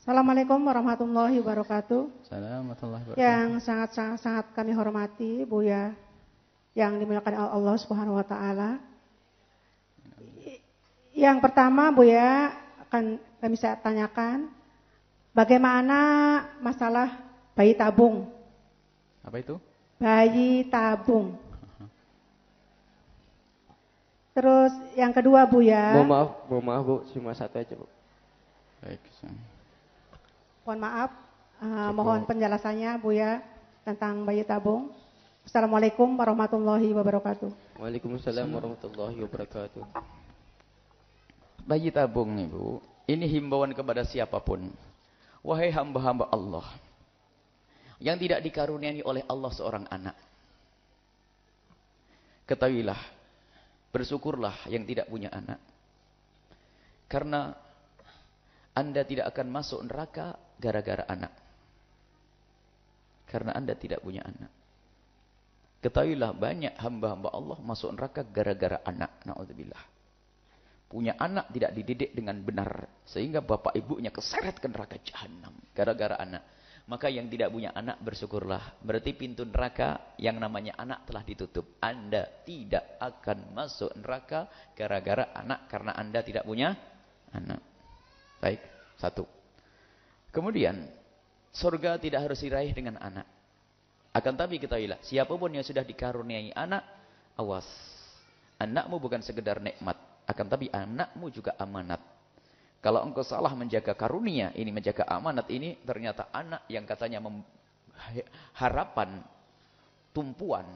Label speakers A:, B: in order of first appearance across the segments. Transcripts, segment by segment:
A: Assalamualaikum warahmatullahi wabarakatuh.
B: Assalamualaikum warahmatullahi
A: Yang sangat sangat sangat kami hormati Buya yang dimuliakan oleh Allah Subhanahu wa taala. Yang pertama Buya akan kami saya tanyakan bagaimana masalah bayi tabung.
B: Apa itu?
A: Bayi tabung. Terus yang kedua Buya.
C: Mohon maaf, mohon maaf Bu, cuma satu aja Bu.
B: Baik.
A: Mohon maaf, uh, mohon penjelasannya Buya tentang bayi tabung. Assalamualaikum warahmatullahi wabarakatuh.
C: Waalaikumsalam warahmatullahi wabarakatuh.
B: Bayi tabung Ibu, ini himbauan kepada siapa pun. Wahai hamba-hamba Allah yang tidak dikaruniai oleh Allah seorang anak. Ketahuilah, bersyukurlah yang tidak punya anak. Karena anda tidak akan masuk neraka gara-gara anak. Karena Anda tidak punya anak. Ketahuilah banyak hamba-hamba Allah masuk neraka gara-gara anak. Na'udzubillah. Punya anak tidak dididik dengan benar. Sehingga bapak ibunya keseret ke neraka jahanam. Gara-gara anak. Maka yang tidak punya anak bersyukurlah. Berarti pintu neraka yang namanya anak telah ditutup. Anda tidak akan masuk neraka gara-gara anak. Karena Anda tidak punya anak. Baik, satu. Kemudian, surga tidak harus diraih dengan anak. Akan tapi ketahuilah, siapa pun yang sudah dikaruniai anak, awas. Anakmu bukan sekedar nikmat, akan tapi anakmu juga amanat. Kalau engkau salah menjaga karunia, ini menjaga amanat ini, ternyata anak yang katanya harapan, tumpuan.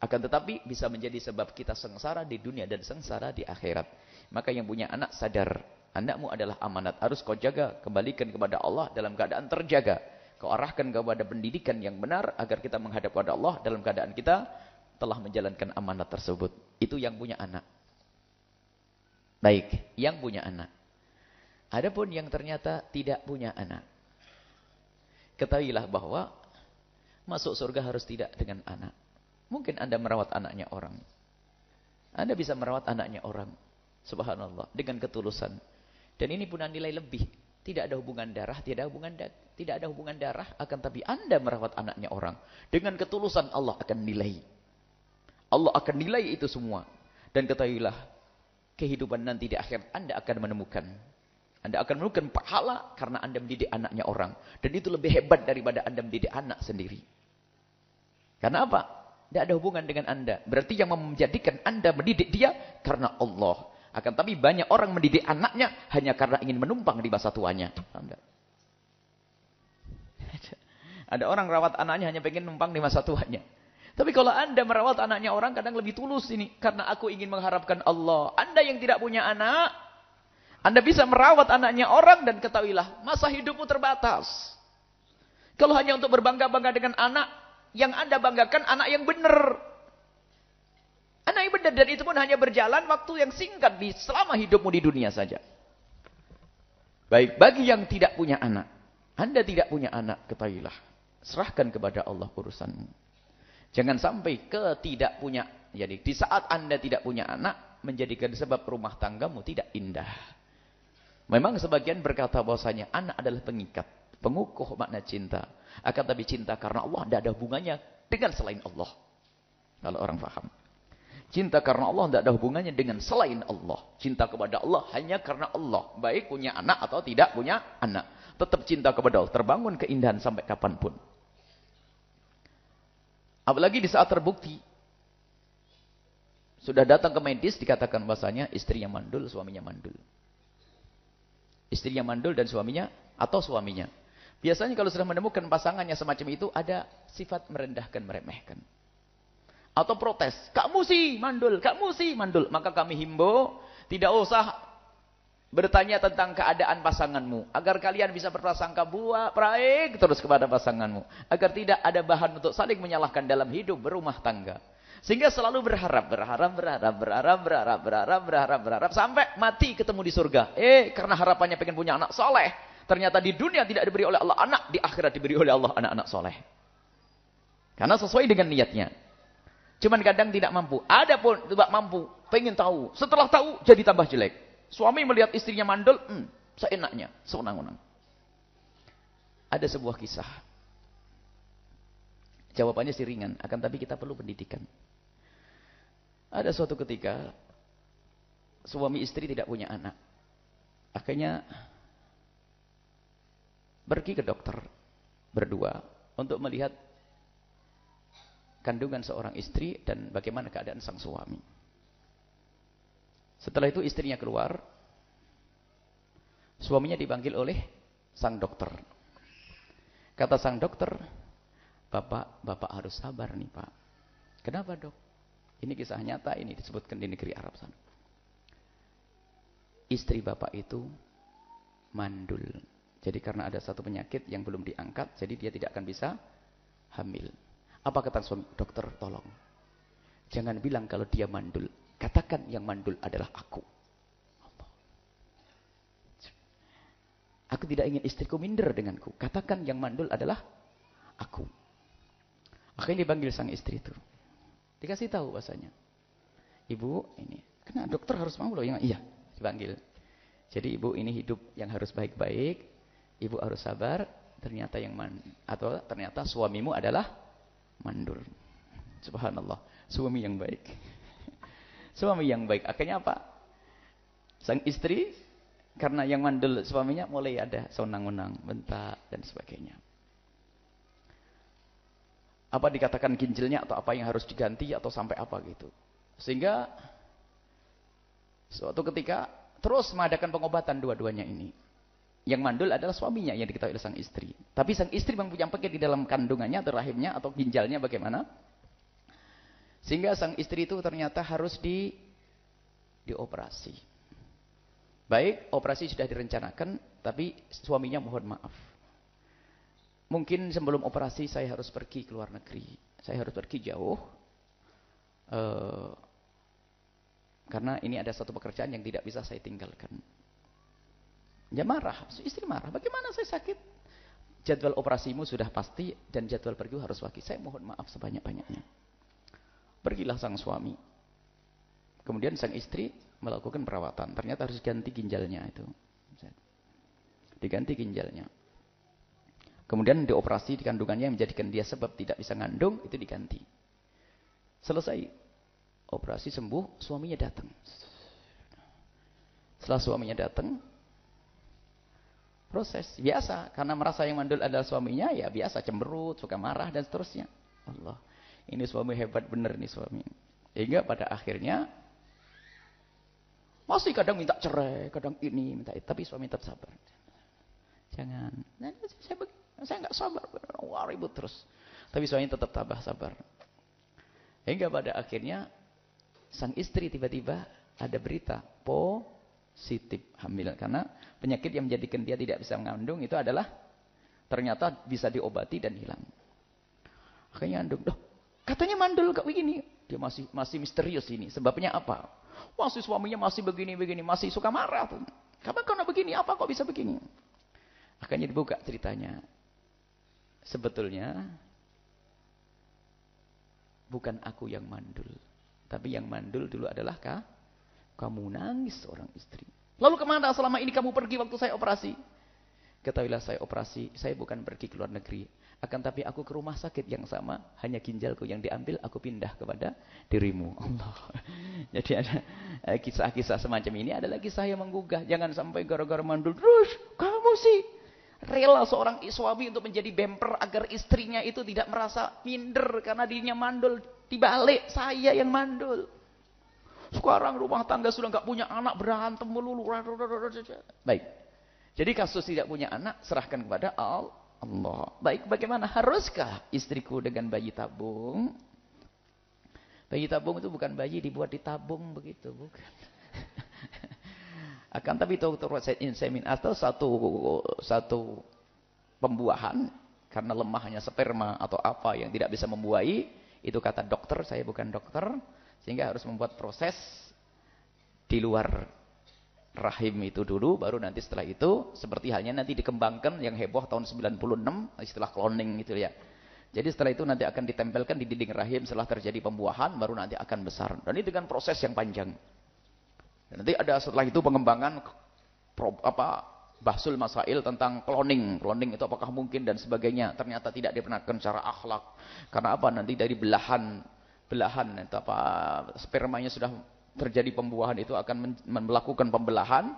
B: Akan tetapi bisa menjadi sebab kita sengsara di dunia dan sengsara di akhirat. Maka yang punya anak sadar, anakmu adalah amanat. Harus kau jaga, kembalikan kepada Allah dalam keadaan terjaga. Kau arahkan kepada pendidikan yang benar agar kita menghadap kepada Allah dalam keadaan kita telah menjalankan amanat tersebut. Itu yang punya anak. Baik, yang punya anak. Adapun yang ternyata tidak punya anak. Ketahuilah bahwa masuk surga harus tidak dengan anak. Mungkin Anda merawat anaknya orang. Anda bisa merawat anaknya orang. Subhanallah. Dengan ketulusan. Dan ini punya nilai lebih. Tidak ada hubungan darah, tidak ada hubungan da tidak ada hubungan darah, akan tapi Anda merawat anaknya orang dengan ketulusan Allah akan nilai. Allah akan nilai itu semua. Dan ketahuilah, kehidupan nanti di akhir Anda akan menemukan. Anda akan menemukan pahala karena Anda mendidik anaknya orang. Dan itu lebih hebat daripada Anda mendidik anak sendiri. Karena apa? Tidak ada hubungan dengan Anda. Berarti yang menjadikan Anda mendidik dia karena Allah. Akan tapi banyak orang mendidik anaknya hanya karena ingin menumpang di masa tuanya. Ada orang rawat anaknya hanya pengen numpang di masa tuanya. Tapi kalau anda merawat anaknya orang kadang lebih tulus ini. Karena aku ingin mengharapkan Allah. Anda yang tidak punya anak. Anda bisa merawat anaknya orang dan ketahuilah. Masa hidupmu terbatas. Kalau hanya untuk berbangga-bangga dengan anak. Yang anda banggakan anak yang benar. Yang benar dan itu pun hanya berjalan waktu yang singkat di selama hidupmu di dunia saja. Baik, bagi yang tidak punya anak. Anda tidak punya anak, ketahuilah. Serahkan kepada Allah urusanmu. Jangan sampai ke tidak punya. Jadi di saat Anda tidak punya anak, menjadikan sebab rumah tanggamu tidak indah. Memang sebagian berkata bahwasanya anak adalah pengikat. Pengukuh makna cinta. Akan tapi cinta karena Allah tidak ada hubungannya dengan selain Allah. Kalau orang faham. Cinta karena Allah tidak ada hubungannya dengan selain Allah. Cinta kepada Allah hanya karena Allah. Baik punya anak atau tidak punya anak. Tetap cinta kepada Allah. Terbangun keindahan sampai kapan pun. Apalagi di saat terbukti. Sudah datang ke medis dikatakan bahasanya istrinya mandul, suaminya mandul. Istrinya mandul dan suaminya atau suaminya. Biasanya kalau sudah menemukan pasangannya semacam itu ada sifat merendahkan, meremehkan atau protes. Kamu sih mandul, kamu sih mandul. Maka kami himbau, tidak usah bertanya tentang keadaan pasanganmu. Agar kalian bisa berprasangka buah, baik terus kepada pasanganmu. Agar tidak ada bahan untuk saling menyalahkan dalam hidup berumah tangga. Sehingga selalu berharap, berharap, berharap, berharap, berharap, berharap, berharap, berharap. Sampai mati ketemu di surga. Eh, karena harapannya pengen punya anak soleh. Ternyata di dunia tidak diberi oleh Allah anak. Di akhirat diberi oleh Allah anak-anak soleh. Karena sesuai dengan niatnya. Cuman kadang tidak mampu. Ada pun tidak mampu, pengen tahu. Setelah tahu jadi tambah jelek. Suami melihat istrinya mandul, hmm, seenaknya, sewenang-wenang. Ada sebuah kisah. Jawabannya sih ringan, akan tapi kita perlu pendidikan. Ada suatu ketika, suami istri tidak punya anak. Akhirnya, pergi ke dokter, berdua, untuk melihat kandungan seorang istri dan bagaimana keadaan sang suami. Setelah itu istrinya keluar, suaminya dipanggil oleh sang dokter. Kata sang dokter, Bapak, Bapak harus sabar nih Pak. Kenapa dok? Ini kisah nyata, ini disebutkan di negeri Arab sana. Istri Bapak itu mandul. Jadi karena ada satu penyakit yang belum diangkat, jadi dia tidak akan bisa hamil. Apa kata suami? Dokter, tolong. Jangan bilang kalau dia mandul. Katakan yang mandul adalah aku. Aku tidak ingin istriku minder denganku. Katakan yang mandul adalah aku. Akhirnya dipanggil sang istri itu. Dikasih tahu bahasanya. Ibu, ini. Kena dokter harus mau loh. Yang, iya, dipanggil. Jadi ibu ini hidup yang harus baik-baik. Ibu harus sabar. Ternyata yang man atau ternyata suamimu adalah mandul. Subhanallah. Suami yang baik. Suami yang baik. Akhirnya apa? Sang istri karena yang mandul suaminya mulai ada sonang-unang, bentak dan sebagainya. Apa dikatakan ginjalnya atau apa yang harus diganti atau sampai apa gitu. Sehingga suatu ketika terus mengadakan pengobatan dua-duanya ini. Yang mandul adalah suaminya yang diketahui oleh sang istri. Tapi sang istri mempunyai penyakit di dalam kandungannya atau rahimnya atau ginjalnya bagaimana? Sehingga sang istri itu ternyata harus di dioperasi. Baik, operasi sudah direncanakan, tapi suaminya mohon maaf. Mungkin sebelum operasi saya harus pergi ke luar negeri. Saya harus pergi jauh. Uh, karena ini ada satu pekerjaan yang tidak bisa saya tinggalkan. Ya marah, istri marah. Bagaimana saya sakit? Jadwal operasimu sudah pasti dan jadwal pergi harus pagi. Saya mohon maaf sebanyak-banyaknya. Pergilah sang suami. Kemudian sang istri melakukan perawatan. Ternyata harus ganti ginjalnya itu. Diganti ginjalnya. Kemudian dioperasi di kandungannya yang menjadikan dia sebab tidak bisa ngandung, itu diganti. Selesai. Operasi sembuh, suaminya datang. Setelah suaminya datang, Proses biasa karena merasa yang mandul adalah suaminya ya biasa cemberut, suka marah dan seterusnya. Allah, ini suami hebat benar nih suami. Hingga pada akhirnya masih kadang minta cerai, kadang ini minta itu, tapi suami tetap sabar. Jangan. Nah, saya saya nggak sabar, wah ribut terus. Tapi suami tetap tabah sabar. Hingga pada akhirnya sang istri tiba-tiba ada berita, po positif hamil karena penyakit yang menjadikan dia tidak bisa mengandung itu adalah ternyata bisa diobati dan hilang. Akhirnya andung, doh katanya mandul kok begini. Dia masih masih misterius ini. Sebabnya apa? Masih suaminya masih begini-begini, masih suka marah tuh. Kamu karena begini, apa kok bisa begini? Akhirnya dibuka ceritanya. Sebetulnya bukan aku yang mandul, tapi yang mandul dulu adalah kah? Kamu nangis seorang istri. Lalu ke mana selama ini kamu pergi waktu saya operasi? Ketahuilah saya operasi, saya bukan pergi ke luar negeri. Akan tapi aku ke rumah sakit yang sama, hanya ginjalku yang diambil, aku pindah kepada dirimu. Allah. Jadi ada eh, kisah-kisah semacam ini adalah kisah yang menggugah. Jangan sampai gara-gara mandul terus, kamu sih rela seorang suami untuk menjadi bemper agar istrinya itu tidak merasa minder karena dirinya mandul. Dibalik, saya yang mandul. Sekarang rumah tangga sudah nggak punya anak berantem melulu. Baik. Jadi kasus tidak punya anak serahkan kepada Allah. Baik, bagaimana haruskah istriku dengan bayi tabung? Bayi tabung itu bukan bayi dibuat di tabung begitu, bukan. Akan tapi itu insemin atau satu satu pembuahan karena lemahnya sperma atau apa yang tidak bisa membuahi, itu kata dokter, saya bukan dokter sehingga harus membuat proses di luar rahim itu dulu, baru nanti setelah itu, seperti halnya nanti dikembangkan yang heboh tahun 96, istilah cloning itu ya. Jadi setelah itu nanti akan ditempelkan di dinding rahim setelah terjadi pembuahan, baru nanti akan besar. Dan ini dengan proses yang panjang. Dan nanti ada setelah itu pengembangan pro, apa bahsul masail tentang cloning. Cloning itu apakah mungkin dan sebagainya. Ternyata tidak diperkenankan secara akhlak. Karena apa? Nanti dari belahan belahan apa spermanya sudah terjadi pembuahan itu akan melakukan pembelahan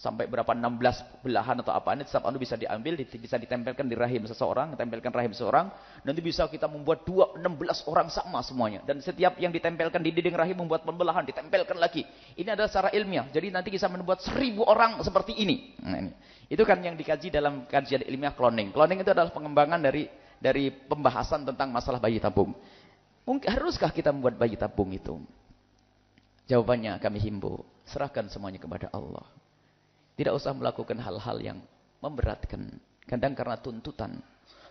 B: sampai berapa 16 belahan atau apa ini setiap anu bisa diambil bisa ditempelkan di rahim seseorang ditempelkan rahim seseorang nanti bisa kita membuat dua 16 orang sama semuanya. Dan setiap yang ditempelkan di dinding rahim membuat pembelahan ditempelkan lagi. Ini adalah secara ilmiah jadi nanti bisa membuat seribu orang seperti ini. Nah, ini. Itu kan yang dikaji dalam kajian ilmiah cloning. Cloning itu adalah pengembangan dari dari pembahasan tentang masalah bayi tabung mungkin haruskah kita membuat bayi tabung itu jawabannya kami himbau serahkan semuanya kepada Allah tidak usah melakukan hal-hal yang memberatkan. Kadang karena tuntutan.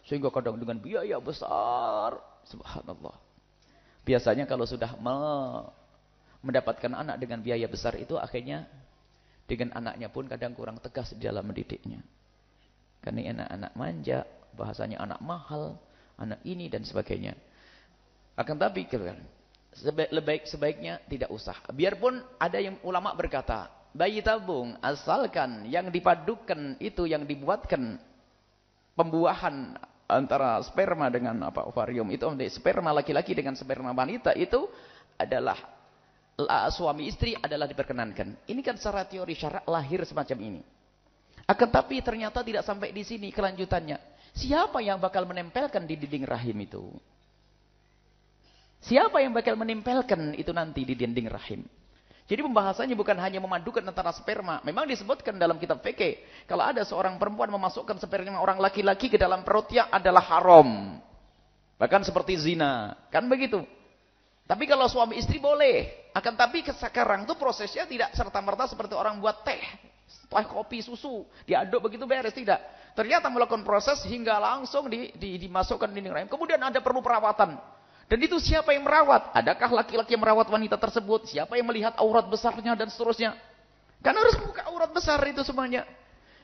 B: Sehingga kadang dengan biaya besar. Subhanallah. Biasanya kalau sudah me mendapatkan anak dengan biaya besar itu akhirnya dengan anaknya pun kadang kurang tegas di dalam mendidiknya. Karena anak-anak manja, bahasanya anak mahal, anak ini dan sebagainya. Akan tapi lebih sebaiknya tidak usah. Biarpun ada yang ulama berkata, bayi tabung asalkan yang dipadukan itu yang dibuatkan pembuahan antara sperma dengan apa ovarium itu sperma laki-laki dengan sperma wanita itu adalah suami istri adalah diperkenankan. Ini kan secara teori syarak lahir semacam ini. Akan tapi ternyata tidak sampai di sini kelanjutannya. Siapa yang bakal menempelkan di dinding rahim itu? Siapa yang bakal menempelkan itu nanti di dinding rahim? Jadi pembahasannya bukan hanya memadukan antara sperma. Memang disebutkan dalam kitab fikih, kalau ada seorang perempuan memasukkan sperma orang laki-laki ke dalam perutnya adalah haram. Bahkan seperti zina. Kan begitu. Tapi kalau suami istri boleh. Akan tapi sekarang itu prosesnya tidak serta-merta seperti orang buat teh. Teh kopi, susu. Diaduk begitu beres. Tidak. Ternyata melakukan proses hingga langsung di, di, dimasukkan dinding rahim. Kemudian ada perlu perawatan. Dan itu siapa yang merawat? Adakah laki-laki yang merawat wanita tersebut? Siapa yang melihat aurat besarnya dan seterusnya? Kan harus buka aurat besar itu semuanya.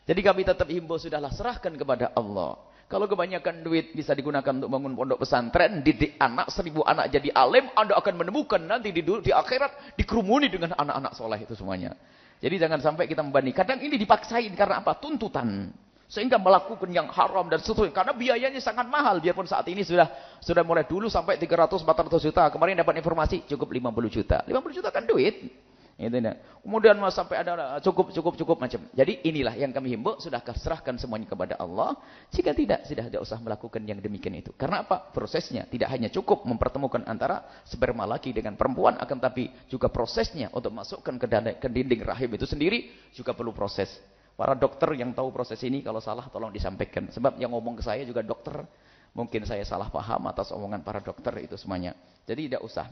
B: Jadi kami tetap himbau sudahlah serahkan kepada Allah. Kalau kebanyakan duit bisa digunakan untuk bangun pondok pesantren, didik anak, seribu anak jadi alim, Anda akan menemukan nanti di, di akhirat dikerumuni dengan anak-anak soleh itu semuanya. Jadi jangan sampai kita membanding. Kadang ini dipaksain karena apa? Tuntutan. Sehingga melakukan yang haram dan seterusnya. Karena biayanya sangat mahal. Biarpun saat ini sudah sudah mulai dulu sampai 300-400 juta. Kemarin dapat informasi cukup 50 juta. 50 juta kan duit. Itu ya. Kemudian mau sampai ada cukup cukup cukup macam. Jadi inilah yang kami himbau sudah serahkan semuanya kepada Allah. Jika tidak sudah tidak usah melakukan yang demikian itu. Karena apa? Prosesnya tidak hanya cukup mempertemukan antara sperma laki dengan perempuan akan tapi juga prosesnya untuk masukkan ke dinding rahim itu sendiri juga perlu proses. Para dokter yang tahu proses ini kalau salah tolong disampaikan. Sebab yang ngomong ke saya juga dokter. Mungkin saya salah paham atas omongan para dokter itu semuanya. Jadi tidak usah.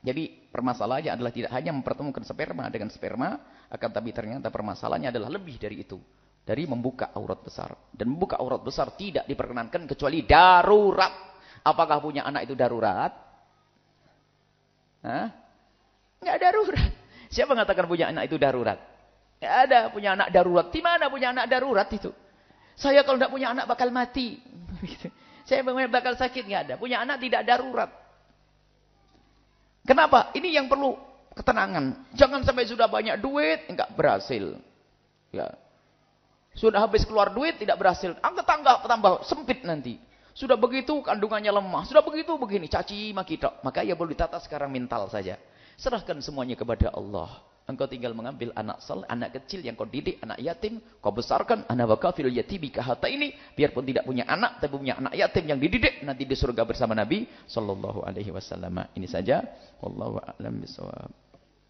B: Jadi permasalahannya adalah tidak hanya mempertemukan sperma dengan sperma. Akan tapi ternyata permasalahannya adalah lebih dari itu. Dari membuka aurat besar. Dan membuka aurat besar tidak diperkenankan kecuali darurat. Apakah punya anak itu darurat? Hah? Nggak darurat. Siapa mengatakan punya anak itu darurat? Tidak ada punya anak darurat. Di mana punya anak darurat itu? Saya kalau tidak punya anak bakal mati. Saya bakal sakit. Tidak ada. Punya anak tidak darurat. Kenapa? Ini yang perlu ketenangan. Jangan sampai sudah banyak duit, enggak berhasil. Ya. Sudah habis keluar duit, tidak berhasil. Angkat tangga tambah sempit nanti. Sudah begitu kandungannya lemah. Sudah begitu begini. Caci maki Maka ya boleh ditata sekarang mental saja. Serahkan semuanya kepada Allah. Engkau tinggal mengambil anak sal, anak kecil yang kau didik, anak yatim, kau besarkan, anak wakafil yatimi kahata ini, biarpun tidak punya anak, tapi punya anak yatim yang dididik, nanti di surga bersama Nabi Sallallahu Alaihi Wasallam. Ini saja. Wallahu a'lam bishawab.